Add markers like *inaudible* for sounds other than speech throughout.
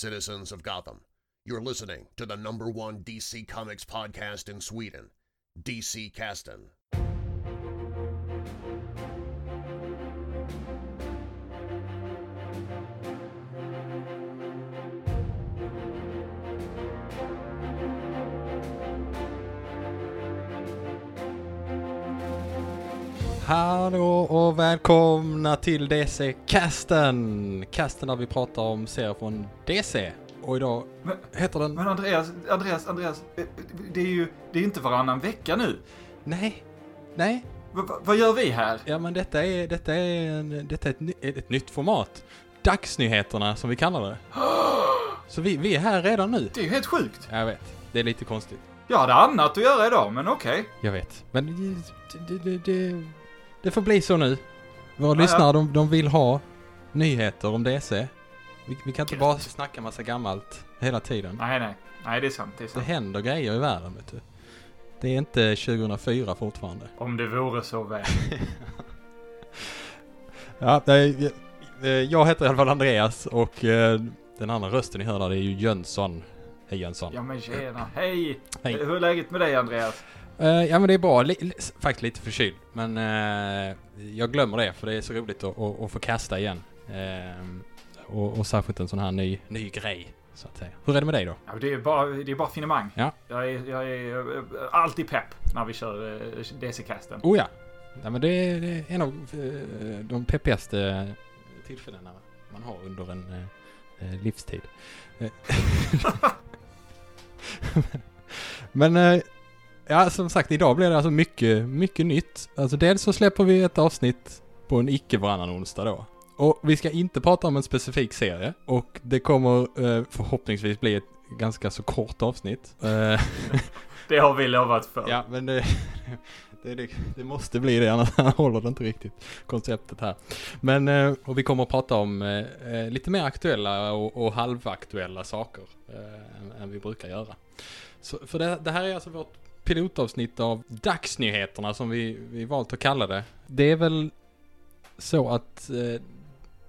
citizens of Gotham. You're listening to the number one DC Comics podcast in Sweden, DC Caston. Hallå och välkomna till DC-casten! Casten där vi pratar om serier från DC. Och idag Men- heter den... Men Andreas, Andreas, Andreas, eh, det är ju det är inte varannan vecka nu. Nej, nej. Va, vad gör vi här? Ja men detta är, detta är, en, detta är ett, ett nytt format. Dagsnyheterna som vi kallar det. Så vi, vi är här redan nu. Det är ju helt sjukt. Jag vet, det är lite konstigt. Jag hade annat att göra idag, men okej. Jag vet. Men det, det, det, det, det får bli så nu. Våra Ja, ja. lyssnare, de, de vill ha nyheter om DC. Vi, vi kan inte Gött. bara snacka massa gammalt hela tiden. Nej, nej. Nej, det är sant. Det är Det sant. händer grejer i världen, vet du. Det är inte 2004 fortfarande. Om det vore så väl. *laughs* Ja, nej, jag heter i alla fall Andreas och eh, den andra rösten ni hör där det är ju Jönsson. Hej Jönsson. Ja, men tjena. Hej! Hej. Hur är läget med dig, Andreas? Eh, ja men det är bra, faktiskt lite förkyld. Men eh, jag glömmer det för det är så roligt att, att, att få kasta igen. Eh, och, och särskilt en sån här ny, ny grej, så att säga. Hur är det med dig då? Ja, det är bara, det är bara finemang. Ja. Jag är, jag är alltid pepp när vi kör DC-casten. Oh ja! ja men det, är- det är en av de peppigaste tillfällena man har under en livstid. *laughs* Men ja, som sagt, idag blir det alltså mycket, mycket nytt. Alltså dels så släpper vi ett avsnitt på en icke varannan onsdag då. Och vi ska inte prata om en specifik serie och det kommer eh, förhoppningsvis bli ett ganska så kort avsnitt. Eh, *laughs* Det har vi lovat för. Ja, men det, *laughs* det, det, det måste bli det, annars *laughs* håller det inte riktigt konceptet här. Men, eh, och vi kommer att prata om eh, eh, lite mer aktuella och, och halvaktuella saker eh, än, än vi brukar göra. Så, för det, det här är alltså vårt pilotavsnitt av dagsnyheterna som vi, vi valt att kalla det. Det är väl så att eh,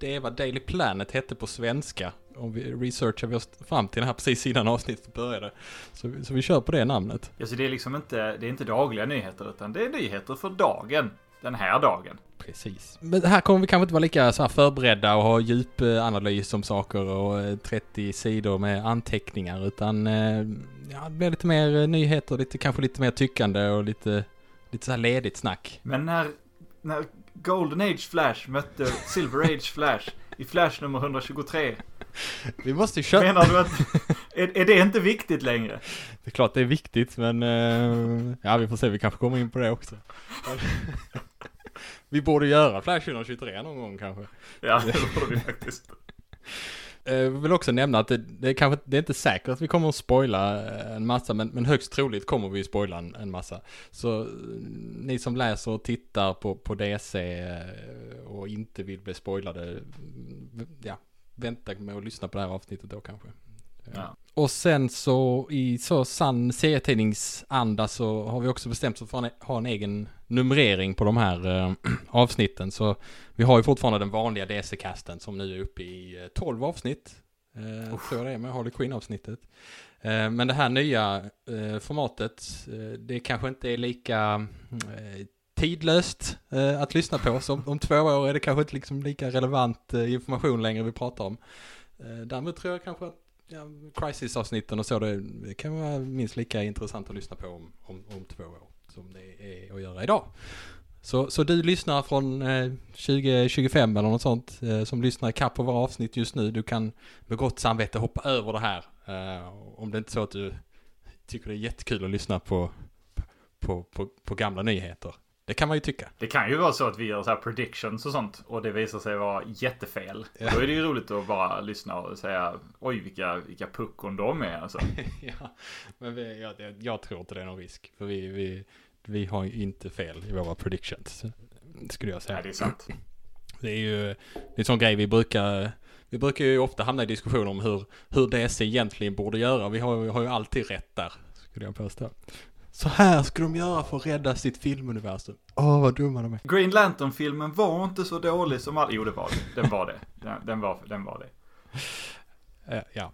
det är vad Daily Planet hette på svenska. Om vi researchar vi oss fram till den här precis innan avsnittet började. Så, så vi kör på det namnet. Ja, så det är liksom inte, det är inte dagliga nyheter, utan det är nyheter för dagen. Den här dagen. Precis. Men här kommer vi kanske inte vara lika så här förberedda och ha djup eh, analys om saker och eh, 30 sidor med anteckningar utan eh, ja, det blir lite mer eh, nyheter, lite, kanske lite mer tyckande och lite, lite så här ledigt snack. Men när, när Golden Age Flash mötte Silver Age Flash i Flash nummer 123. Vi måste ju köra. Menar du att, är, är det inte viktigt längre? Det är klart det är viktigt men eh, ja vi får se, vi kanske kommer in på det också. *laughs* vi borde göra Flash 123 någon gång kanske. Ja, det borde vi faktiskt. *laughs* Eh, Jag vill också nämna att det, det är kanske det är inte säkert att vi kommer att spoila eh, en massa, men, men högst troligt kommer vi spoila en, en massa. Så eh, ni som läser och tittar på, på DC eh, och inte vill bli spoilade, ja, vänta med att lyssna på det här avsnittet då kanske. Ja. Och sen så i så sann serietidningsanda så har vi också bestämt oss för att ha en egen numrering på de här eh, *clears throat* avsnitten. Så vi har ju fortfarande den vanliga DC-casten som nu är uppe i eh, 12 avsnitt. Eh, tror jag det är med Harley Quinn-avsnittet. Eh, men det här nya eh, formatet, eh, det kanske inte är lika eh, tidlöst eh, att lyssna på. Så om, om två år är det kanske inte liksom lika relevant eh, information längre vi pratar om. Eh, däremot tror jag kanske att ja, Crisis-avsnitten och så, det, kan vara minst lika intressant att lyssna på om, om, om två år som det är att göra idag. Så, så du lyssnar från eh, 2025 eller något sånt, eh, som lyssnar i kapp på våra avsnitt just nu, du kan med gott samvete hoppa över det här. Eh, om det inte är så att du tycker det är jättekul att lyssna på, på, på, på gamla nyheter. Det kan man ju tycka. Det kan ju vara så att vi gör så här predictions och sånt och det visar sig vara jättefel. Ja. Då är det ju roligt att bara lyssna och säga oj vilka, vilka puckon de är alltså. *laughs* ja, men vi, ja, det, jag tror inte det är någon risk. För vi, vi, vi har ju inte fel i våra predictions. Skulle jag säga. Nej, det är sant. Det är ju det är en sån grej vi brukar vi brukar ju ofta hamna i diskussioner om hur, hur DC egentligen borde göra. Vi har, vi har ju alltid rätt där, skulle jag påstå. Så här ska de göra för att rädda sitt filmuniversum. Åh, vad dumma de är. Green Lantern-filmen var inte så dålig som all... Jo, det var det. Den var det. Den, den, var, den var det. Eh, Ja,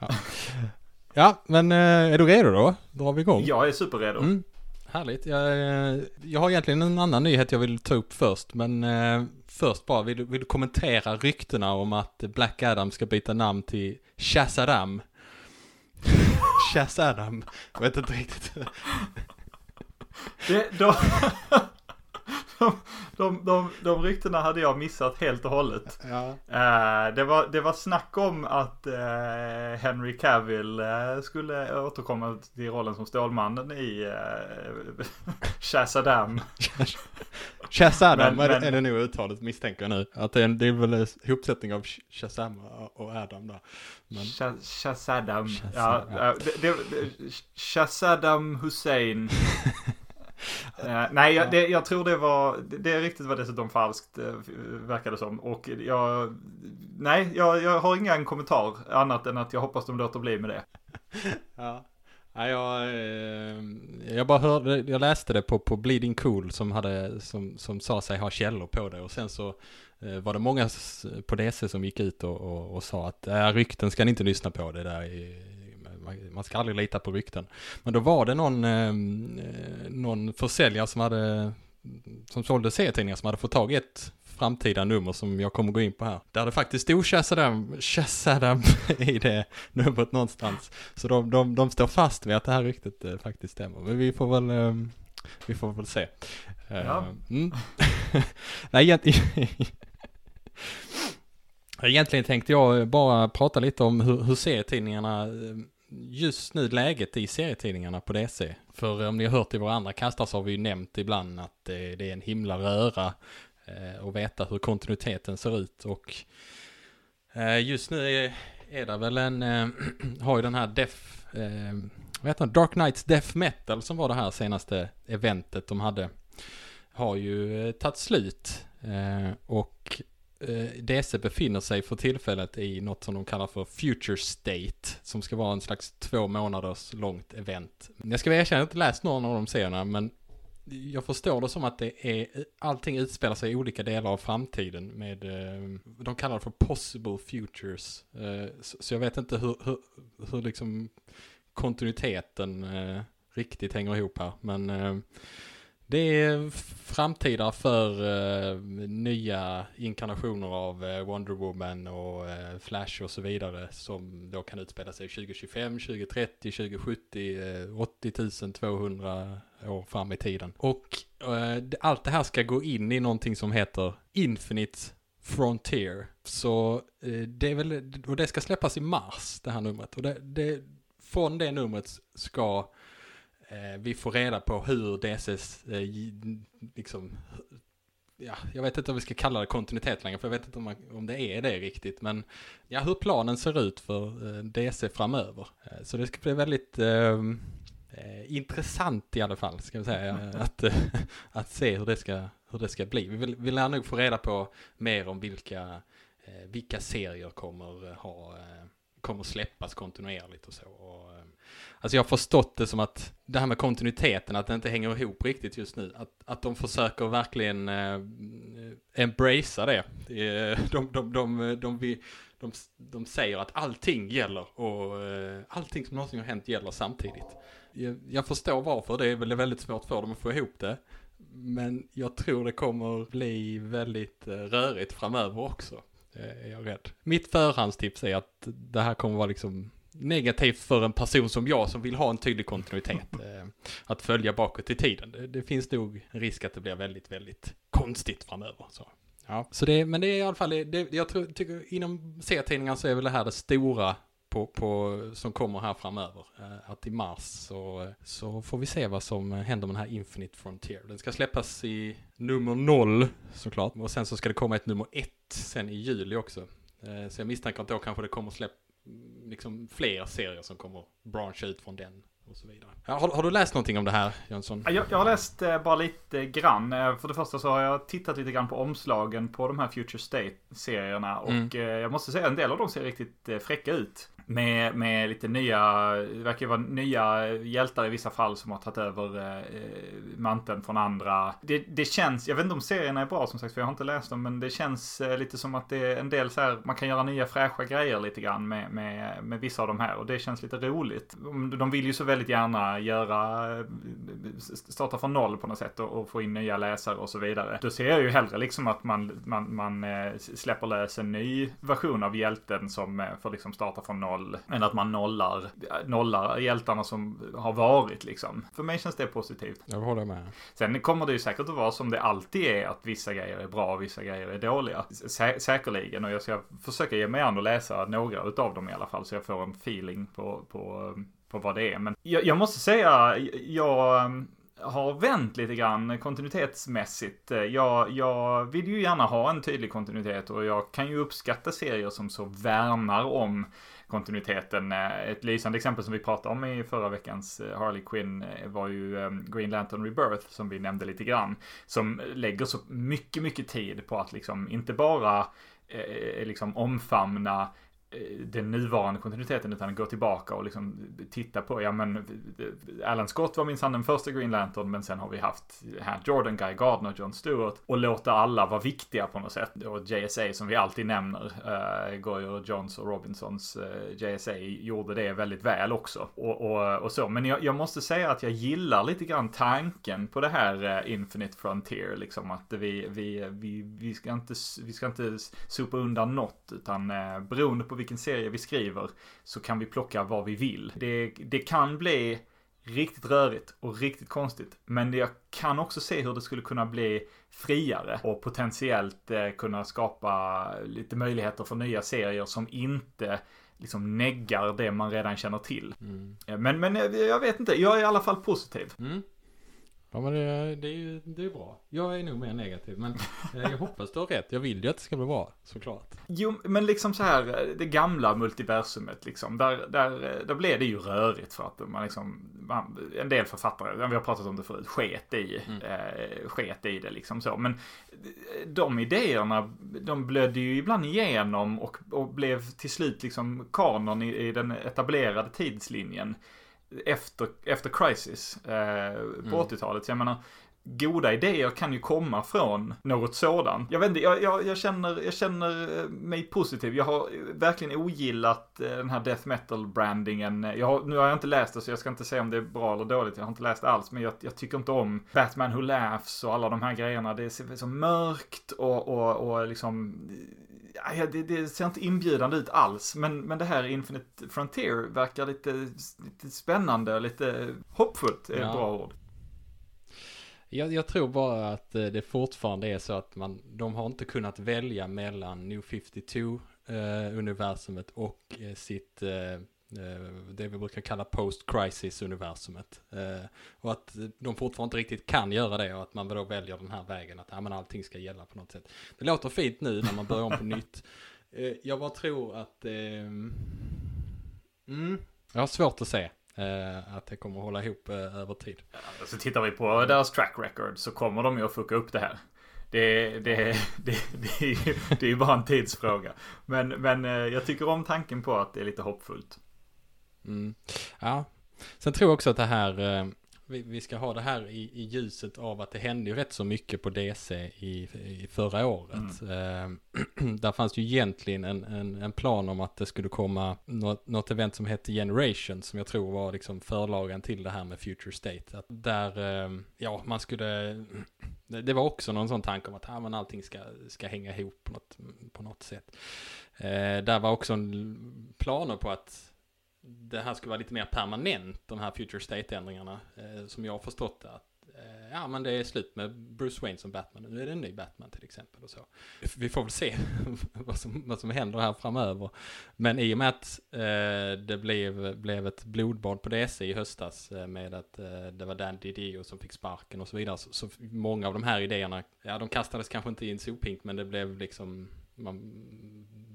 Ja, ja men eh, är du redo då? Drar vi igång? Jag är superredo. Mm, härligt. Jag, eh, jag har egentligen en annan nyhet jag vill ta upp först, men eh, först bara, vill, du- vill du kommentera ryktena om att Black Adam ska byta namn till Shazadam? Shazadam, jag vet inte riktigt. Det, de, de, de, de, de ryktena hade jag missat helt och hållet. Ja. Eh, det, var, det var snack om att eh, Henry Cavill eh, skulle återkomma till rollen som Stålmannen i *laughs* Shazadam. Shazadam Men- är, men- det nog uttalet misstänker jag nu. Att det är, en, det är väl en ihopsättning av Sh- Shazam och Adam där. Men, Sha- Shazadam. Shazam, Ja, ja. eh, det, det, Shazadam Hussein. *laughs* Eh, nej, jag, det, jag tror det var, det, riktigt var dessutom falskt, uh, verkade det som. Och jag, nej, jag, jag har ingen kommentar annat än att jag hoppas de låter bli med det. *laughs* Ja. Ja, jag, eh, jag bara hörde, jag läste det på, på Bleeding Cool som hade, som, som sa sig ha källor på det och sen så eh, var det många på DC som gick ut och, och, och sa att äh, rykten ska ni inte lyssna på det där man- man ska aldrig lita på rykten. Men då var det någon, eh, någon försäljare som hade, som sålde serietidningar som hade fått tag i ett framtida nummer som jag kommer gå in på här. Där det faktiskt stod Shazadam, Shazadam *laughs* i det numret någonstans. Så de, de, de står fast vid att det här ryktet eh, faktiskt stämmer. Men vi får väl, eh, vi får väl se. Eh, Ja. Mm. *laughs* Nej, egentligen, *laughs* egentligen tänkte jag bara prata lite om hur, hur serietidningarna, eh, just nu läget i serietidningarna på DC. För om ni har hört i våra andra kastar så har vi ju nämnt ibland att det, det är en himla röra eh, Eh, och veta hur kontinuiteten ser ut. Och eh, just nu är, är det väl en, eh, *clears throat* har ju den här Def, vad heter den, Dark Knights Death Metal som var det här senaste eventet de hade. Har ju tagit slut. Och DC befinner sig för tillfället i något som de kallar för Future State. Som ska vara en slags två månaders långt event. Jag ska erkänna att jag inte läst någon av de serierna men jag förstår det som att det är, allting utspelar sig i olika delar av framtiden med, eh, de kallar det för possible futures. Eh, så, jag vet inte hur, hur, hur liksom kontinuiteten eh, riktigt hänger ihop här. Men det är framtida för uh, nya inkarnationer av uh, Wonder Woman och uh, Flash och så vidare som då kan utspela sig 2025, 2030, 2070, 80 200 år fram i tiden. Och allt det här ska gå in i någonting som heter Infinite Frontier. Så det är väl, och det ska släppas i mars, det här numret. Och det, det, från det numret ska vi få reda på hur DCs, eh, liksom, ja, jag vet inte om vi ska kalla det kontinuitet längre, för jag vet inte om, man, om det är det riktigt, men ja, hur planen ser ut för eh, DC framöver. Eh, så det ska bli väldigt eh, eh, intressant i alla fall, ska vi säga, eh, att, eh, att se hur det ska, hur det ska bli. Vi vill, vi lär nog få reda på mer om vilka, eh, vilka serier kommer eh, ha, eh, kommer släppas kontinuerligt och så. Och, eh, Alltså jag har förstått det som att det här med kontinuiteten, att det inte hänger ihop riktigt just nu. Att, att de försöker verkligen eh, embracea det. *laughs* De, de, de, de, de, de säger att allting gäller och eh, allting som någonsin har hänt gäller samtidigt. Jag, jag förstår varför, det är väl väldigt svårt för dem att få ihop det. Men jag tror det kommer bli väldigt eh, rörigt framöver också. Är jag rädd. Mitt förhandstips är att det här kommer vara liksom negativt för en person som jag som vill ha en tydlig kontinuitet. eh, Att följa bakåt i tiden. Det, det finns nog en risk att det blir väldigt, väldigt konstigt framöver. Så. Ja. Så det, men det är i alla fall, det, jag tror, tycker inom serietidningar så är väl det här det stora på, på, som kommer här framöver. Eh, Att i mars så, så får vi se vad som händer med den här Infinite Frontier. Den ska släppas i nummer noll såklart. Och sen så ska det komma ett nummer ett sen i juli också. Eh, Så jag misstänker att då kanske det kommer släpp, liksom fler serier som kommer branscha ut från den och så vidare. Ja, har, har du läst någonting om det här Jönsson? Jag, jag har läst eh, bara lite grann. Eh, För det första så har jag tittat lite grann på omslagen på de här Future State-serierna. Och Mm. eh, jag måste säga en del av dem ser riktigt eh, fräcka ut med, med lite nya, det verkar vara nya hjältar i vissa fall som har tagit över eh, manteln från andra. Det, det känns, jag vet inte om serierna är bra som sagt för jag har inte läst dem, men det känns eh, lite som att det är en del så här, man kan göra nya fräscha grejer lite grann med, med, med vissa av de här och det känns lite roligt. De vill ju så väldigt gärna göra, eh, starta från noll på något sätt och, och få in nya läsare och så vidare. Då ser jag ju hellre liksom att man, man, man eh, släpper lös en ny version av hjälten som eh, får liksom starta från noll. Än att man nollar, nollar hjältarna som har varit liksom. För mig känns det positivt. Jag håller med. Sen kommer det ju säkert att vara som det alltid är att vissa grejer är bra och vissa grejer är dåliga. Sä säkerligen och jag ska försöka ge mig an och läsa några utav dem i alla fall så jag får en feeling på, på, på vad det är. Men jag, jag måste säga, jag har vänt lite grann kontinuitetsmässigt. Jag, jag vill ju gärna ha en tydlig kontinuitet och jag kan ju uppskatta serier som så värnar om kontinuiteten. Eh, ett lysande exempel som vi pratade om i förra veckans eh, Harley Quinn eh, var ju Green Lantern Rebirth som vi nämnde lite grann. Som lägger så mycket, mycket tid på att liksom inte bara eh, liksom omfamna Eh, den nuvarande kontinuiteten utan gå tillbaka och liksom titta på, ja men Alan Scott var minsann den första Green Lantern men sen har vi haft här Jordan, Guy Gardner, John Stewart och låta alla vara viktiga på något sätt. Och JSA som vi alltid nämner, uh, Goyer, Johns och Robinsons eh, uh, JSA gjorde det väldigt väl också. Och, och, och så, men jag, jag, måste säga att jag gillar lite grann tanken på det här uh, Infinite Frontier, liksom att vi, vi, vi, vi, ska inte, vi ska inte sopa undan något utan uh, beroende på vilken serie vi skriver så kan vi plocka vad vi vill. Det, det kan bli riktigt rörigt och riktigt konstigt. Men jag kan också se hur det skulle kunna bli friare och potentiellt eh, kunna skapa lite möjligheter för nya serier som inte liksom neggar det man redan känner till. Mm. Men, men jag vet inte, jag är i alla fall positiv. Mm. Ja men det, det är ju det är bra. Jag är nog mer negativ men eh, jag hoppas du har rätt. Jag vill ju att det ska bli bra såklart. Jo men liksom så här det gamla multiversumet liksom. Där, där, där blev det ju rörigt för att man liksom man, en del författare, vi har pratat om det förut, sket i, mm. eh, sket i det liksom så. Men de idéerna, de blödde ju ibland igenom och, och blev till slut liksom kanon i, i den etablerade tidslinjen efter, efter Crisis eh, på mm. 80-talet. Jag menar, goda idéer kan ju komma från något sådant. Jag vet inte, jag, jag, jag, känner, jag känner mig positiv. Jag har verkligen ogillat eh, den här death metal-brandingen. nu har jag inte läst det så jag ska inte säga om det är bra eller dåligt. Jag har inte läst alls. Men jag, jag tycker inte om Batman Who Laughs och alla de här grejerna. Det är så mörkt och, och, och liksom ja, det, det, ser inte inbjudande ut alls. Men, men det här Infinite Frontier verkar lite, lite spännande lite hoppfullt, är ja. ett bra ord. Jag, jag, tror bara att eh, det fortfarande är så att man, de har inte kunnat välja mellan New 52 eh, och eh, sitt Eh, Eh, det vi brukar kalla post-crisis-universumet. Eh, och att de fortfarande inte riktigt kan göra det och att man då väljer den här vägen att ja, men allting ska gälla på något sätt. Det låter fint nu när man börjar om på nytt. Eh, jag bara tror att... Mm, jag har svårt att se att det kommer att hålla ihop över tid. Ja, så tittar vi på deras track record så kommer de ju att fucka upp det här. Det, det, det, det, är ju, det är ju bara en tidsfråga. Men, men jag tycker om tanken på att det är lite hoppfullt. Mm. Ja, sen tror jag också att det här, eh, vi, vi, ska ha det här i, i, ljuset av att det hände ju rätt så mycket på DC i, i förra året. Mm. Eh, *clears throat* där fanns ju egentligen en, en, en, plan om att det skulle komma något, något, event som hette Generation som jag tror var liksom förlagen till det här med Future State. Att där, eh, ja, man skulle, *clears throat* det, var också någon sån tanke om att ja, men allting ska, ska hänga ihop på något, på något sätt. Eh, där var också planer på att det här skulle vara lite mer permanent, de här future state-ändringarna. Eh, som jag har förstått det. Att, eh, ja, men det är slut med Bruce Wayne som Batman. Nu är det en ny Batman till exempel och så. Vi får väl se *laughs* vad, som, vad som händer här framöver. Men i och med att eh, det blev, blev ett blodbad på DC i höstas eh, med att eh, det var Dan Didio som fick sparken och så vidare. Så, så många av de här idéerna, ja de kastades kanske inte i en sopink, men det blev liksom man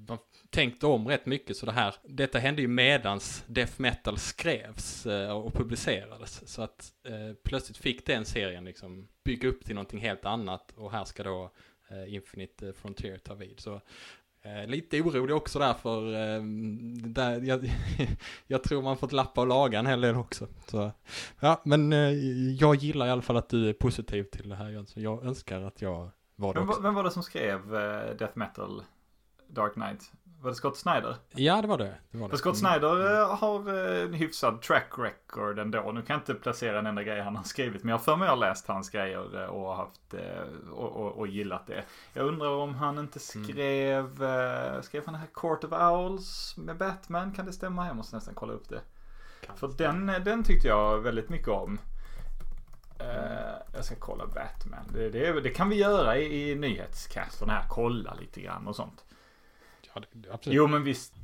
man tänkte om rätt mycket så det här, detta hände ju medans Death Metal skrevs eh, och publicerades. Så att eh, plötsligt fick den serien liksom bygga upp till någonting helt annat och här ska då eh, Infinite eh, Frontier ta vid. Så Eh, lite orolig också där för eh, där, jag, *laughs* jag tror man fått lappa och laga en hel del också. Så, ja, men jag gillar i alla fall att du är positiv till det här Jönsson. Jag önskar att jag var Vem, vem var det som skrev eh, Death Metal Dark Knight? Var det Scott Snyder? Ja, det var det. det, var det. Scott Mm. Snyder eh, har eh, en hyfsad track record ändå. Nu kan jag inte placera en enda grej han har skrivit. Men jag har för mig har läst hans grejer och, haft, och, och, och gillat det. Jag undrar om han inte Mm. skrev, eh, skrev han det här Court of Owls med Batman? Kan det stämma? Jag måste nästan kolla upp det. För den, den tyckte jag väldigt mycket om. Eh, jag ska kolla Batman. Det, det, det kan vi göra i, i nyhetscasten här. Kolla lite grann och sånt. Ja, det, absolut. Jo men visst.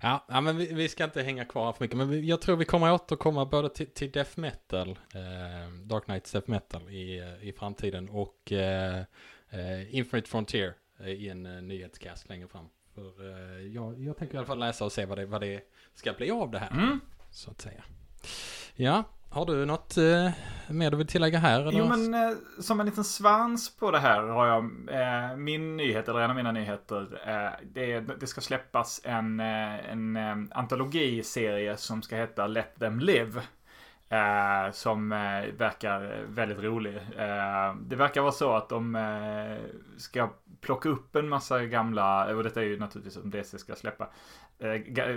Ja, ja, men vi, vi ska inte hänga kvar för mycket. Men vi, jag tror vi kommer återkomma både till, till Death Metal, eh, Dark Knights Death Metal i, i framtiden och eh, eh, Infinite Frontier eh, i en eh, nyhetscast längre fram. För eh, jag, jag tänker i alla fall läsa och se vad det, vad det ska bli av det här, Mm. så att säga. Ja, har du något eh, mer du vill tillägga här? Eller? Jo men eh, som en liten svans på det här har jag eh, min nyhet, eller en av mina nyheter. Eh, det, det ska släppas en, eh, en eh, antologiserie som ska heta Let them live. Eh, som eh, verkar väldigt rolig. Eh, det verkar vara så att de eh, ska plocka upp en massa gamla, och detta är ju naturligtvis som DC ska släppa,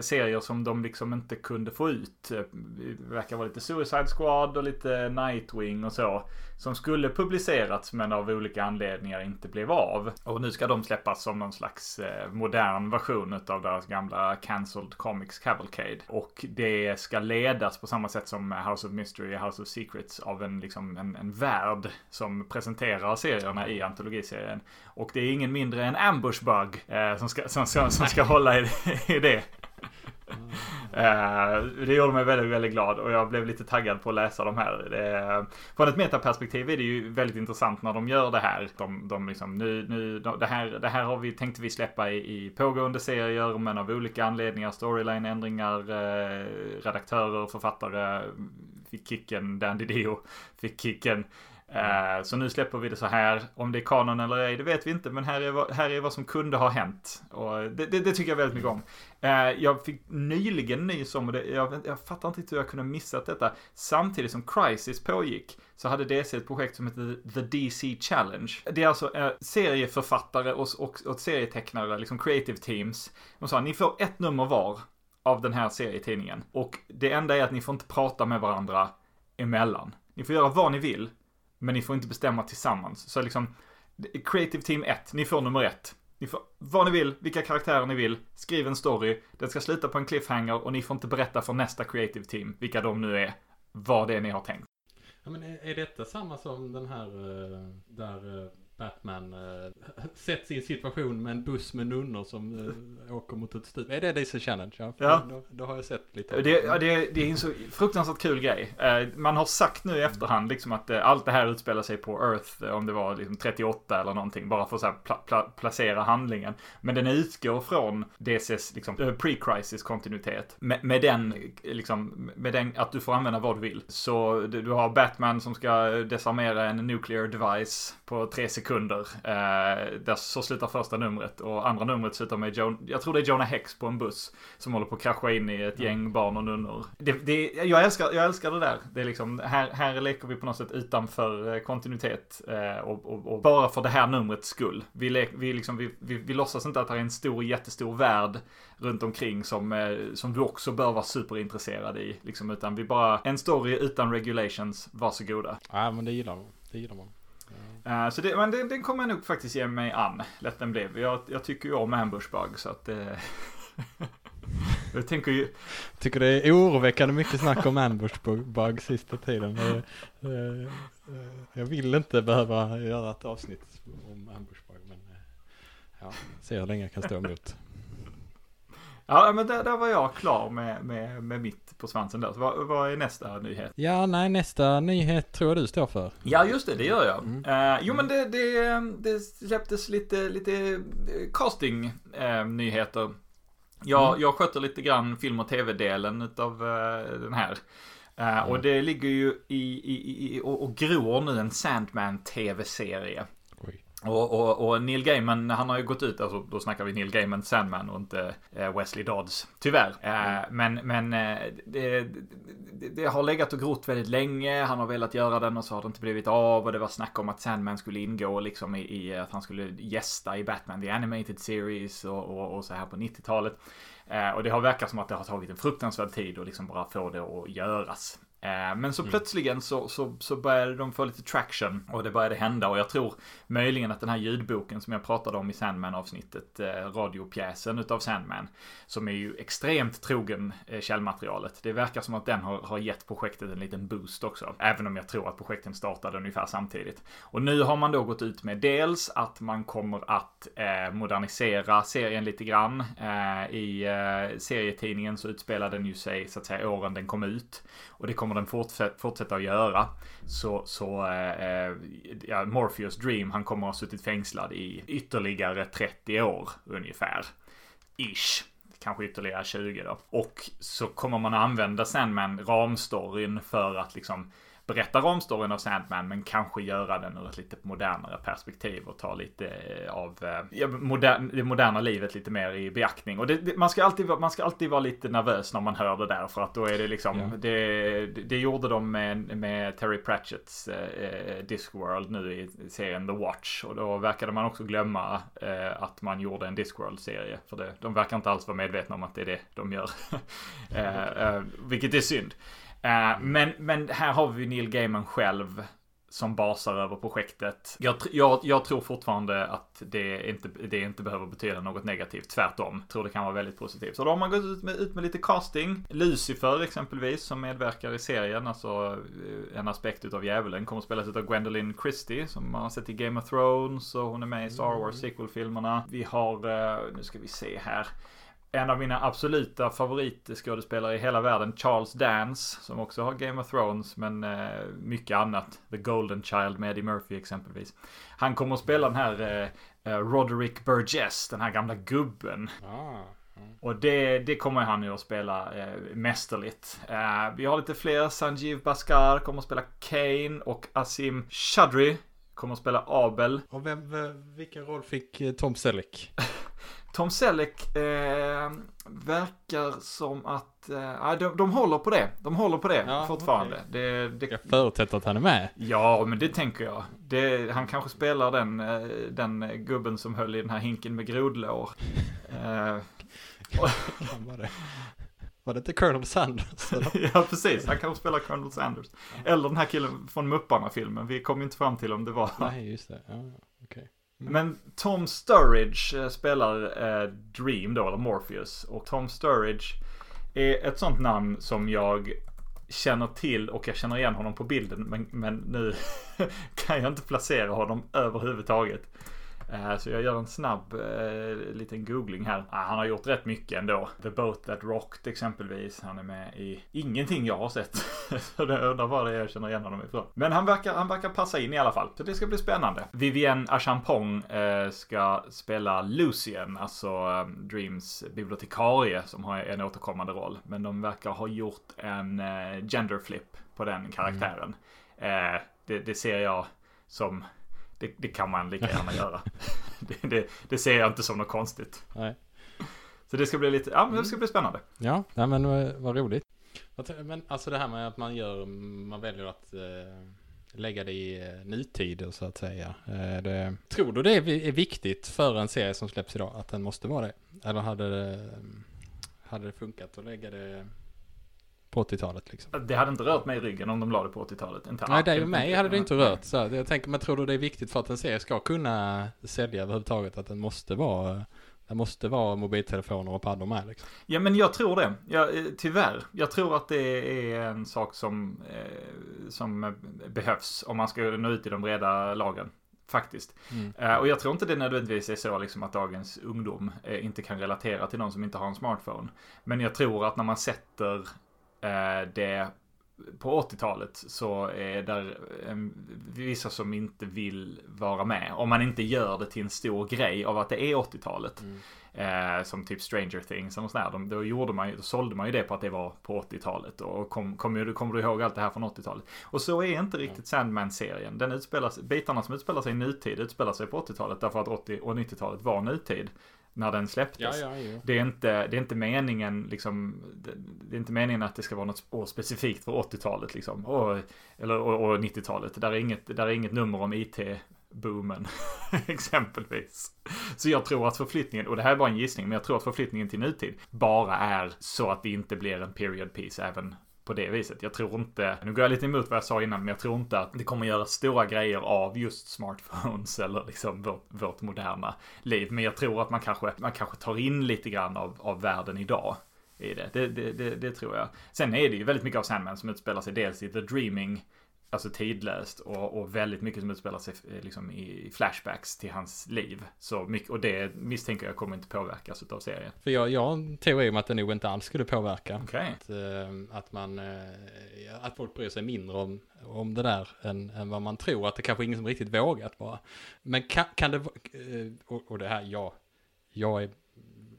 serier som de liksom inte kunde få ut. Eh, Det verkar vara lite Suicide Squad och lite Nightwing och så. Som skulle publicerats men av olika anledningar inte blev av. Och nu ska de släppas som någon slags eh, modern version av deras gamla Cancelled Comics Cavalcade. Och det ska ledas på samma sätt som House of Mystery och House of Secrets av en, liksom, en, en värld som presenterar serierna i antologiserien. Och det är ingen mindre än Ambush Bug eh, som, ska, som, som, som ska hålla i, i det. Eh, det gjorde mig väldigt, väldigt glad och jag blev lite taggad på att läsa de här. Det, från ett metaperspektiv är det ju väldigt intressant när de gör det här. De, de liksom, nu, nu, det, här det här har vi, tänkte vi släppa i, i pågående serier men av olika anledningar, storyline-ändringar, eh, redaktörer, författare fick kicken, Dandy Dio fick kicken. Eh, så nu släpper vi det så här. Om det är kanon eller ej, det vet vi inte. Men här är, vad, här är vad som kunde ha hänt. Och det, det, det tycker jag väldigt mycket om. Eh, jag fick nyligen nys om, det, jag, jag fattar inte hur jag kunde missat detta. Samtidigt som Crisis pågick så hade DC ett projekt som heter The DC Challenge. Det är alltså eh, serieförfattare och, och, och serietecknare, liksom creative teams. De sa ni får ett nummer var av den här serietidningen. Och det enda är att ni får inte prata med varandra emellan. Ni får göra vad ni vill, men ni får inte bestämma tillsammans. Så liksom, Creative Team 1, ni får nummer 1. Ni får vad ni vill, vilka karaktärer ni vill, skriv en story, den ska sluta på en cliffhanger och ni får inte berätta för nästa Creative Team, vilka de nu är, vad det är ni har tänkt. Ja, men är, detta samma som den här eh, där eh, Batman uh, *laughs* sätts i en situation med en buss med nunnor som eh, åker mot ett stup? Är det DC Challenge? Ja. Ja. Då, då har jag sett lite. Det, ja, det, det är en så fruktansvärt kul grej. Eh, Man har sagt nu i efterhand liksom att eh, allt det här utspelar sig på Earth, eh, om det var liksom 38 eller någonting, bara för att så här pla, pla, placera handlingen. Men den utgår från DCs liksom, eh, pre-crisis kontinuitet. Med, med den, eh, liksom, med den, att du får använda vad du vill. Så du, du har Batman som ska desarmera en nuclear device på tre sekunder. Eh, där så slutar första numret och andra numret slutar med, jo, jag tror det är Jonah Hex på en buss som håller på att krascha in i ett gäng barn och nunnor. Det, det, jag, älskar, jag älskar det där. Det är liksom, här, här leker vi på något sätt utanför eh, kontinuitet eh, och, och, och bara för det här numrets skull. Vi, le, vi, liksom, vi, vi, vi låtsas inte att det är en stor, jättestor värld runt omkring som, eh, som du också bör vara superintresserad i. Liksom, utan vi bara, en story utan regulations, varsågoda. Ja, men det gillar man. Det gillar man. Uh, så det, men den, den kommer jag nog faktiskt ge mig an. Lätt den blev. Jag, jag tycker ju om Ambush Bug så att det... *laughs* jag tänker ju... Tycker det är oroväckande mycket snack om ambush bug sista tiden. Eh, eh, Jag vill inte behöva göra ett avsnitt om ambush bug men ja, se hur länge jag kan stå emot. Ja, men där, där var jag klar med, med, med mitt på svansen där. Så vad, vad är nästa nyhet? Ja, nej, nästa nyhet tror jag du står för. Ja, just det, det gör jag. Mm. Eh, jo, men det, det, det släpptes lite, lite casting-nyheter. jag, Mm. jag sköter lite grann film och tv-delen utav eh, den här. Eh, Och Mm. det ligger ju i, i, i och, och gror nu en Sandman tv-serie. Oj. Och, och, och, Neil Gaiman, han har ju gått ut, alltså då snackar vi Neil Gaiman Sandman och inte eh, Wesley Dodds, tyvärr. Eh, mm. Men, men eh, det, det, det, har legat och grott väldigt länge, han har velat göra den och så har det inte blivit av och det var snack om att Sandman skulle ingå liksom i, i att han skulle gästa i Batman The Animated Series och, och, så här på 90-talet. och det har verkat som att det har tagit en fruktansvärd tid att liksom bara få det att göras. Eh, men så mm. plötsligen så, så, så började de få lite traction och det började hända och jag tror möjligen att den här ljudboken som jag pratade om i Sandman-avsnittet, eh, radiopjäsen utav Sandman, som är ju extremt trogen eh, källmaterialet. Det verkar som att den har, har gett projektet en liten boost också, även om jag tror att projekten startade ungefär samtidigt. Och nu har man då gått ut med dels att man kommer att eh, modernisera serien lite grann. I serietidningen så utspelar den ju sig så att säga åren den kom ut. Och det kommer kommer den fortsätta, fortsätta att göra. Så, så eh, eh, ja, Morpheus Dream, han kommer att ha suttit fängslad i ytterligare 30 år ungefär. Ish kanske ytterligare 20 då. Och så kommer man att använda Sandman ramstoryn för att liksom berätta ramstoryn av Sandman men kanske göra den ur ett lite modernare perspektiv och ta lite eh, av eh, ja, moder det moderna livet lite mer i beaktning. Och det, det, man, ska alltid, man ska alltid vara lite nervös när man hör det där för att då är det liksom, ja. det, det gjorde de med, med Terry Pratchetts eh, Discworld nu i serien The Watch och då verkade man också glömma eh, att man gjorde en Discworld-serie. För det, de verkar inte alls vara medvetna om att det är det de gör. *laughs* eh, eh, vilket är synd. Uh, men, men här har vi Neil Gaiman själv som basar över projektet. Jag, jag, jag, tror fortfarande att det inte, det inte behöver betyda något negativt. Tvärtom. Jag tror det kan vara väldigt positivt. Så då har man gått ut med, ut med lite casting. Lucifer exempelvis som medverkar i serien. Alltså eh, en aspekt utav djävulen. Kommer att spelas utav Gwendolyn Christie som man har sett i Game of Thrones. Och hon är med i Star Wars mm. sequel-filmerna. Vi har, uh, nu ska vi se här en av mina absoluta favoritskådespelare i hela världen, Charles Dance, som också har Game of Thrones, men eh, mycket annat. The Golden Child med Eddie Murphy exempelvis. Han kommer att spela den här eh, eh Roderick Burgess, den här gamla gubben. Ah. Och det, det kommer han ju att spela eh, mästerligt. Eh, vi har lite fler. Sanjeev Baskar kommer att spela Kane och Asim Chadri kommer att spela Abel. Och vem, vilken roll fick eh, Tom Selleck? *laughs* Tom Selleck eh, verkar som att eh, de, de håller på det. De håller på det ja, fortfarande. Okay. Det, det, jag förutsätter att han är med. Ja, men det tänker jag. Det, han kanske spelar den, eh, den gubben som höll i den här hinken med grodlår. eh, *laughs* var, det, var det inte Colonel Sanders? *laughs* ja, precis. Han kanske spelar Colonel Sanders. Eller den här killen från Mupparna-filmen. Vi kom inte fram till om det var... Nej, just det. Ja. Mm. Men Tom Sturridge eh, spelar eh, Dream då, eller Morpheus. Och Tom Sturridge är ett sånt namn som jag känner till och jag känner igen honom på bilden. Men, men nu *laughs* kan jag inte placera honom överhuvudtaget. Eh, så jag gör en snabb eh, liten googling här. Ah, han har gjort rätt mycket ändå. The Boat That Rocked exempelvis. Han är med i ingenting jag har sett. *laughs* så jag undrar vad det är jag känner igen honom ifrån. Men han verkar, han verkar passa in i alla fall. Så det ska bli spännande. Vivienne Achampong eh, ska spela Lucien, alltså eh, Dreams bibliotekarie som har en återkommande roll. Men de verkar ha gjort en eh, gender flip på den karaktären. Mm. Det, det ser jag som det, det, kan man lika gärna *laughs* göra. Det, det, det, ser jag inte som något konstigt. Nej. Så det ska bli lite, ja men det ska bli spännande. Ja, ja men eh, vad roligt. Men alltså det här med att man gör, man väljer att eh, lägga det i eh, nutid så att säga. Eh, det, tror du det är viktigt för en serie som släpps idag? Att den måste vara det? Eller hade det, hade det funkat att lägga det på 80-talet liksom. Det hade inte rört mig i ryggen om de la det på 80-talet. Nej, det är ju mig hade det inte rört. Så jag tänker, men tror du det är viktigt för att en serie ska kunna sälja överhuvudtaget? Att den måste vara det måste vara mobiltelefoner och paddor med liksom. Ja men jag tror det. Ja, eh, tyvärr. Jag tror att det är en sak som, eh, som behövs om man ska nå ut i de breda lagen. Faktiskt. Mm. Uh, och jag tror inte det nödvändigtvis är så liksom att dagens ungdom uh, inte kan relatera till någon som inte har en smartphone. Men jag tror att när man sätter Eh, det på 80-talet så är där vissa som inte vill vara med. Om man inte gör det till en stor grej av att det är 80-talet. Mm. Eh, som typ Stranger Things och sådär. De, då, gjorde man, då sålde man ju det på att det var på 80-talet. Och kom, kom, kommer du ihåg allt det här från 80-talet? Och så är inte riktigt Sandman-serien. Den utspelar bitarna som utspelar sig i nutid utspelar sig på 80-talet. Därför att 80 och 90-talet var nutid när den släpptes. Ja, ja, ja. Det, är inte, det är inte meningen liksom, det, är inte meningen att det ska vara något år specifikt för 80-talet liksom. Och, eller och, och 90-talet. Där är inget, där är inget nummer om IT boomen *laughs* exempelvis. Så jag tror att förflyttningen, och det här är bara en gissning, men jag tror att förflyttningen till nutid bara är så att det inte blir en period piece även på det viset. Jag tror inte, nu går jag lite emot vad jag sa innan, men jag tror inte att det kommer göra stora grejer av just smartphones *laughs* eller liksom vårt, vårt moderna liv. Men jag tror att man kanske, man kanske tar in lite grann av, av världen idag i det. Det, det, det. det, tror jag. Sen är det ju väldigt mycket av Sandman som utspelar sig dels i The Dreaming alltså tidlöst och, och väldigt mycket som utspelar sig eh, liksom i flashbacks till hans liv. Så mycket, och det misstänker jag kommer inte påverkas av serien. För jag, jag har en teori om att det nog inte alls skulle påverka. Okay. Att, äh, att man, äh, att folk bryr sig mindre om, om det där än, än vad man tror. Att det kanske är ingen som riktigt vågat bara. Men kan, kan det vara, och, och det här, ja, jag är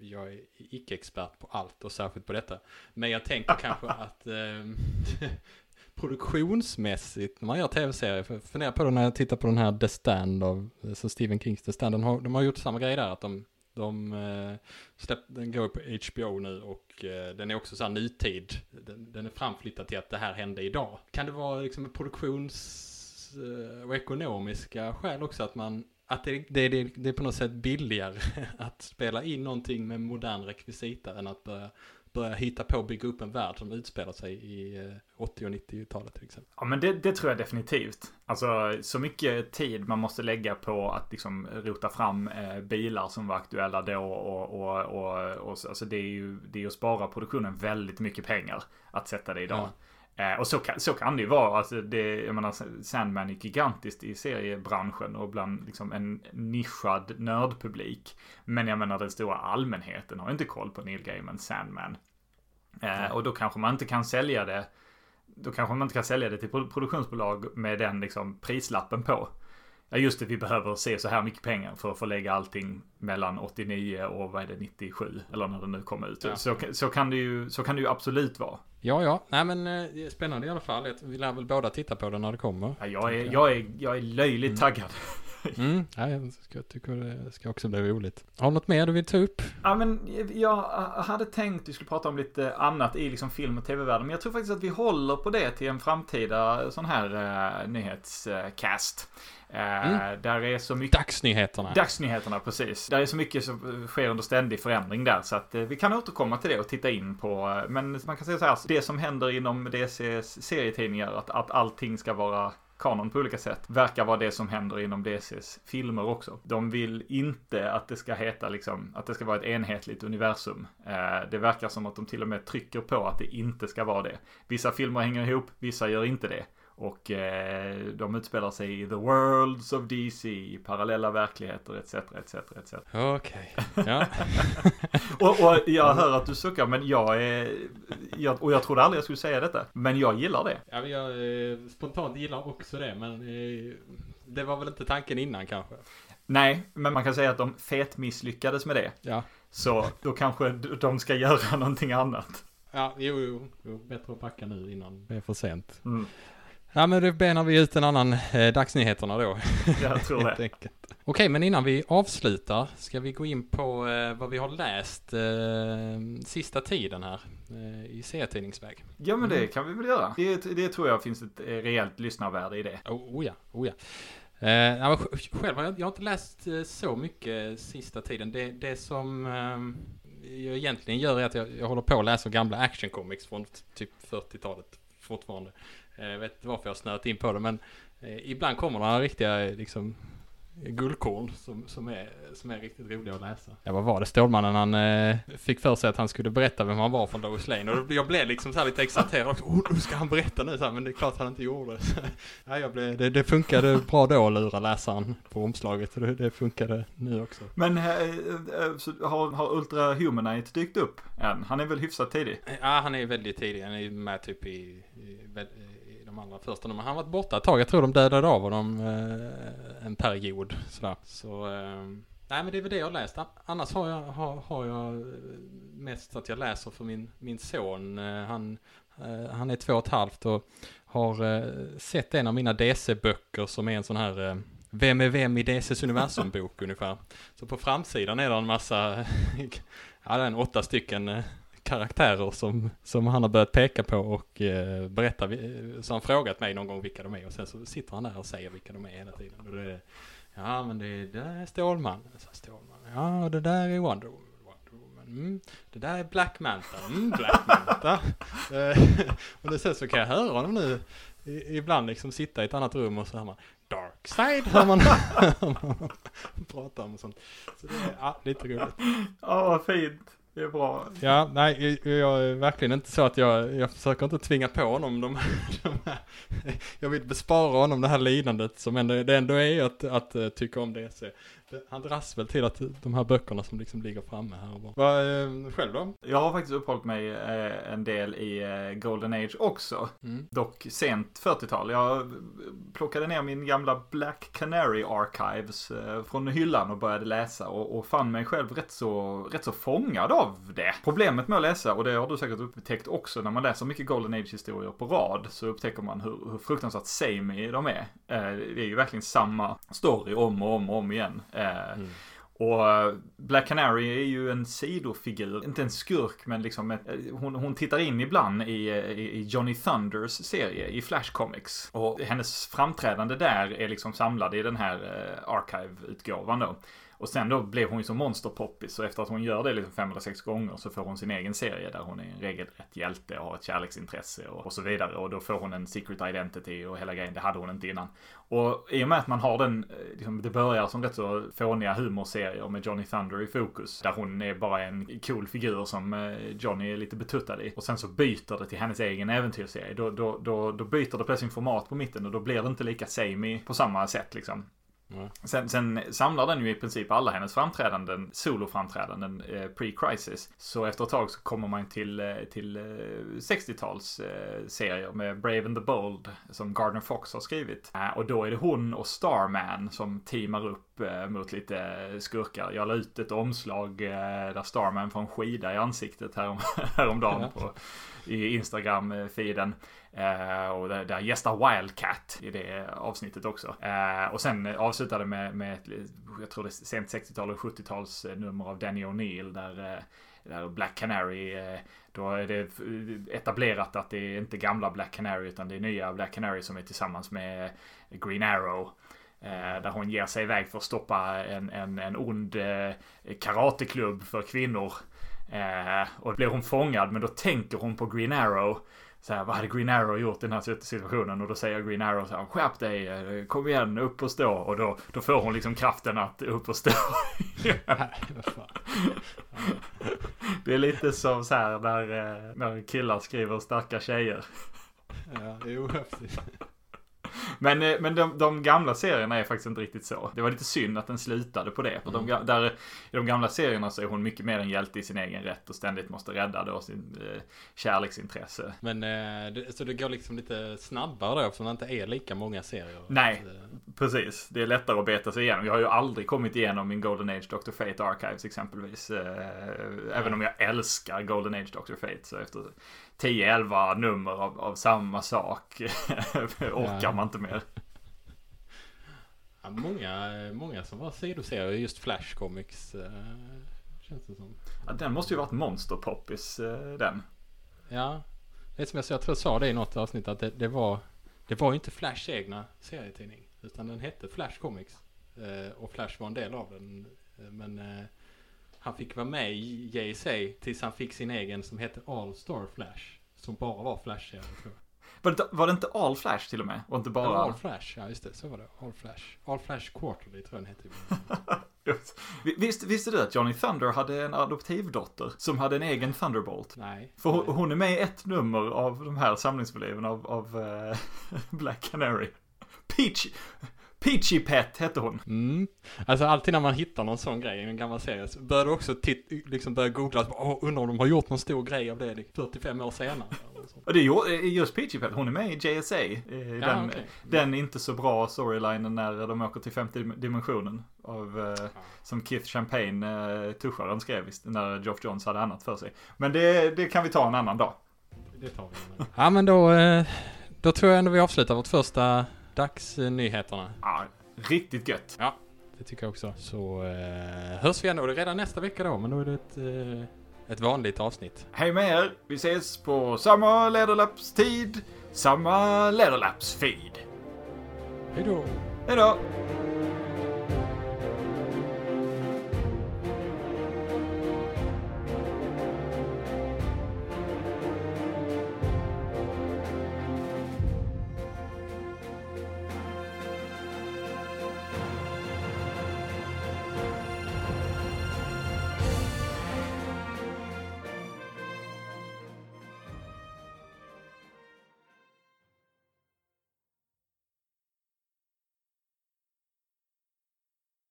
jag är icke-expert på allt och särskilt på detta. Men jag tänker *laughs* kanske att eh, *laughs* produktionsmässigt när man gör tv-serier. För funderar på det när jag tittar på den här The Stand av så Stephen Kings The Stand. De har, de har gjort samma grej där. Att de, de uh, släpp, den går på HBO nu och uh, den är också så här nutid. Den, den, är framflyttad till att det här hände idag. Kan det vara liksom produktions uh, och ekonomiska skäl också att man att det, det, det, det är på något sätt billigare *laughs* att spela in någonting med modern rekvisita än att börja börja hitta på och bygga upp en värld som utspelar sig i 80 eh, och 90-talet till exempel. Ja, men det, det, tror jag definitivt. Alltså så mycket tid man måste lägga på att liksom rota fram eh, bilar som var aktuella då och, och, och, och alltså det är ju det är att spara produktionen väldigt mycket pengar att sätta det idag. Ja. Eh, och så kan, så kan det ju vara. Alltså det, jag menar, Sandman är gigantiskt i seriebranschen och bland liksom en nischad nördpublik. Men jag menar den stora allmänheten har inte koll på Neil Gaimans Sandman. Eh, och då kanske man inte kan sälja det. Då kanske man inte kan sälja det till produktionsbolag med den liksom prislappen på. Ja just det, vi behöver se så här mycket pengar för att få lägga allting mellan 89 och vad är det, 97? Eller när det nu kommer ut. Ja. Så, så, kan det ju, så kan det ju absolut vara. Ja, ja. Nej men eh, spännande i alla fall. Vi lär väl båda titta på det när det kommer. Ja, jag, är, jag, är, jag är löjligt mm. taggad. *laughs* Mm, ja, jag ska, tycker det ska också bli roligt. Har du något mer du vill ta upp? Ja, men jag hade tänkt att vi skulle prata om lite annat i liksom film och tv-världen. Men jag tror faktiskt att vi håller på det till en framtida sån här uh, nyhetscast. Uh, mm. Där är så mycket... Dagsnyheterna. Dagsnyheterna, precis. Där är så mycket som sker under ständig förändring där. Så att uh, vi kan återkomma till det och titta in på. Men man kan säga så här, det som händer inom DCs serietidningar, att, att allting ska vara kanon på olika sätt. Verkar vara det som händer inom DCs filmer också. De vill inte att det ska heta liksom, att det ska vara ett enhetligt universum. Eh, det verkar som att de till och med trycker på att det inte ska vara det. Vissa filmer hänger ihop, vissa gör inte det. Och eh, de utspelar sig i the worlds of DC, parallella verkligheter etc. etc. etc. Okej. Okay. Ja. *laughs* och, och, jag hör att du suckar men jag är, jag, och jag trodde aldrig jag skulle säga detta. Men jag gillar det. Ja, jag eh, spontant gillar också det men eh, det var väl inte tanken innan kanske. Nej, men man kan säga att de fet misslyckades med det. Ja. Så då kanske de ska göra någonting annat. Ja, jo, jo, jo, bättre att packa nu innan det är för sent. Mm. Ja men då benar vi ut en annan eh, dagsnyheterna då. *laughs* Jag tror det. Okej, okay, men innan vi avslutar ska vi gå in på eh, vad vi har läst eh, sista tiden här eh, i serietidningsväg. Ja men det mm. kan vi väl göra. Det, det tror jag finns ett eh, rejält lyssnarvärde i det. Oh, oh ja, oh ja. Eh, själv har jag, jag har inte läst eh, så mycket sista tiden. Det, det som jag egentligen gör är att jag, jag håller på att läsa gamla action comics från typ 40-talet fortfarande. Jag vet inte varför jag har snöat in på det men eh, ibland kommer några riktiga eh, liksom guldkorn som, som, är, som är riktigt roliga att läsa. Ja, vad var det? Stålmannen han eh, fick för sig att han skulle berätta vem han var från Lois Lane. Och jag blev liksom så här lite exalterad också. Oh, nu ska han berätta nu så här, men det är klart han inte gjorde *laughs* det. ja, jag blev, det, det funkade bra då att lura läsaren på omslaget. Och det, det funkade nu också. Men äh, äh, har, har Ultra Humanite dykt upp än? Han är väl hyfsat tidig? Ja, han är väldigt tidig. Han är med typ i, i, i de allra första numren. Han har varit borta ett tag. Jag tror de dödade av honom eh, en period. Sådär. Så, eh, nej men det är väl det jag har läst. Annars har jag, har, har jag eh, mest att jag läser för min, min son. Eh, han, eh, han är två och ett halvt och har eh, sett en av mina DC-böcker som är en sån här eh, vem är vem i DCs universum-bok *laughs* ungefär. Så på framsidan är det en massa, *laughs* ja det är en åtta stycken eh, karaktärer som, som han har börjat peka på och eh, berätta. Så han frågat mig någon gång vilka de är och sen så sitter han där och säger vilka de är hela tiden. Och det är, ja men det, det där är Stålman. Stålman. Ja och det där är Wonder Woman. Mm. Det där är Black Manta. Mm, Black Manta. *laughs* Eh, och det sen så kan jag höra honom nu ibland liksom sitta i ett annat rum och så hör man Dark Side hör man *laughs* prata om och sånt. Så det är ja, lite roligt. Ja, vad fint. Det är bra. Ja, nej, jag är verkligen inte så att jag, jag försöker inte tvinga på honom de, *laughs* de här, jag vill bespara honom det här lidandet som ändå, det ändå är att, att, att tycka om DC han dras väl till att de här böckerna som liksom ligger framme här och bara. Vad, eh, själv då? Jag har faktiskt uppehållit mig eh, en del i eh, Golden Age också. Mm. Dock sent 40-tal. Jag plockade ner min gamla Black Canary Archives från hyllan och började läsa och, och, fann mig själv rätt så, rätt så fångad av det. Problemet med att läsa, och det har du säkert upptäckt också, när man läser mycket Golden Age-historier på rad så upptäcker man hur, hur fruktansvärt samey de är. Det är ju verkligen samma story om och om och om igen. Eh, mm. Och eh, Black Canary är ju en sidofigur, inte en skurk men liksom ett, eh, hon, hon tittar in ibland i, i, Johnny Thunders serie i Flash Comics. Och hennes framträdande där är liksom samlad i den här Archive-utgåvan då. Och sen då blev hon ju så monsterpoppis så efter att hon gör det liksom fem eller sex gånger så får hon sin egen serie där hon är en regelrätt hjälte och har ett kärleksintresse och, och så vidare. Och då får hon en secret identity och hela grejen. Det hade hon inte innan. Och i och med att man har den, eh, liksom, det börjar som rätt så fåniga humorserier med Johnny Thunder i fokus. Där hon är bara en cool figur som eh, Johnny är lite betuttad i. Och sen så byter det till hennes egen äventyrsserie. Då, då, då, då byter det plötsligt format på mitten och då blir det inte lika samey på samma sätt liksom. Sen, sen, samlar den ju i princip alla hennes framträdanden, soloframträdanden, eh, pre-crisis. Så efter ett tag så kommer man till, eh, till eh, 60-tals eh, serier med Brave and the Bold som Gardner Fox har skrivit. Eh, och då är det hon och Starman som teamar upp eh, mot lite skurkar. Jag la ut ett omslag där Starman får en skida i ansiktet härom, *laughs* häromdagen på, i Instagram-feeden. Eh, och där, där gästar Wildcat i det avsnittet också. Eh, och sen avslutade med, med ett, jag tror det är sent 60-tal och 70-tals eh, nummer av Danny O'Neill där, eh, där Black Canary eh, då är det etablerat att det är inte gamla Black Canary utan det är nya Black Canary som är tillsammans med Green Arrow. Där hon ger sig iväg för att stoppa en, en, en ond karateklubb för kvinnor. Eh, och blir hon fångad men då tänker hon på Green Arrow så här, vad hade Green Arrow gjort i den här situationen? Och då säger Green Arrow så här, skärp dig, eh, kom igen, upp och stå. Och då, då får hon liksom kraften att upp och stå. *laughs* det är lite som så här när, eh, när killar skriver starka tjejer. Ja, jo, precis. Men, eh, men de, de, gamla serierna är faktiskt inte riktigt så. Det var lite synd att den slutade på det. För mm. de, där, I de gamla serierna så är hon mycket mer en hjälte i sin egen rätt och ständigt måste rädda då sin eh, kärleksintresse. Men eh, det, så det går liksom lite snabbare då eftersom det inte är lika många serier? Nej, att, precis. Det är lättare att beta sig igenom. Jag har ju aldrig kommit igenom min Golden Age Dr. Fate Archives exempelvis. Eh, även om jag älskar Golden Age Dr. Fate så efter 10-11 nummer av, av samma sak *laughs* orkar ja. Man inte mer. Ja, många, många som var sidoserier just Flash Comics. Äh, känns det som. Ja, den måste ju varit monsterpoppis äh, den. Ja. Det är som jag, jag tror jag sa det i något avsnitt att det, det var Det var ju inte Flash egna serietidning. Utan den hette Flash Comics. Äh, och Flash var en del av den. Men han fick vara med i JSA tills han fick sin egen som hette All Star Flash. Som bara var Flash-serien tror jag. Var det, var det inte All Flash till och med? Och inte Bara... All Flash, ja just det, så var det. All Flash. All Flash Quarterly tror jag den hette. *laughs* Vi- Visst, visste du att Johnny Thunder hade en adoptivdotter som hade en egen Thunderbolt? Nej. För hon, hon är med i ett nummer av de här samlingsvolymerna av, av eh, *laughs* Black Canary. Peach, Peachy Pet hette hon. Mm. Alltså alltid när man hittar någon sån grej i en gammal serie så börjar du också liksom börja googla. Åh, undrar om de har gjort någon stor grej av det 45 år senare. och. *laughs* Och det är ju- just Peachy Pet, hon är med i JSA. i den, okej. den inte så bra storylinen när de åker till femte dimensionen. Av, eh, som Keith Champagne, eh, tuscharen, skrev när Geoff Johns hade annat för sig. Men det, det kan vi ta en annan dag. Det tar vi. Ja men då, eh, då tror jag ändå vi avslutar vårt första dagsnyheterna. Ja, riktigt gött. Ja, det tycker jag också. Så eh, hörs vi är redan nästa vecka då, men då är det ett, eh, ett vanligt avsnitt. Hej med er! Vi ses på samma Ledarlaps-tid, samma Ledarlaps-feed. Hej då! Hej då!